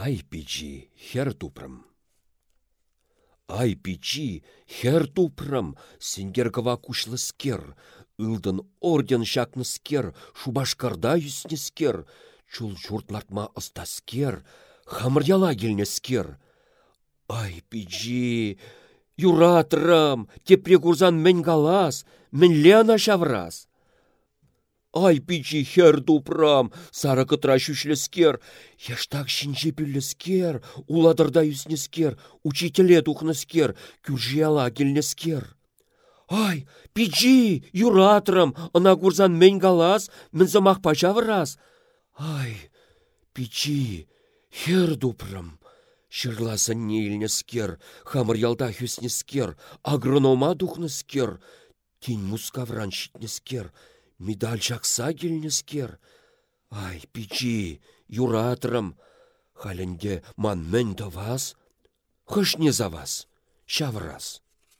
Ай пичи, хер тупрым. Ай пичи, хер тупрым, сенгер кыва кушлыскер, ылдын орден шакныскер, шубашкарда юснескер, чул журтлартма ыстаскер, хамыр яла келнескер. Ай пичи, юратрам, тепре курзан мен галас, мен лена шаврас. Ай пичи хер дупрам, сара кытра шүшлескер. Яштак шинче пүллескер, уладырда юснескер, учителе тухныскер, күржияла келнескер. Ай, пичи, юратрам, ына курзан мен галас, мен замах пачаврас. Ай, пичи, хер дупрам. Шырласын нейлнескер, хамыр ялда хүснескер, агронома духныскер, тень мускавран шитнескер, медаль жақса келнескер. Ай, пичи, юратрым, халінде ман мен вас, хыш не за вас, шаврас.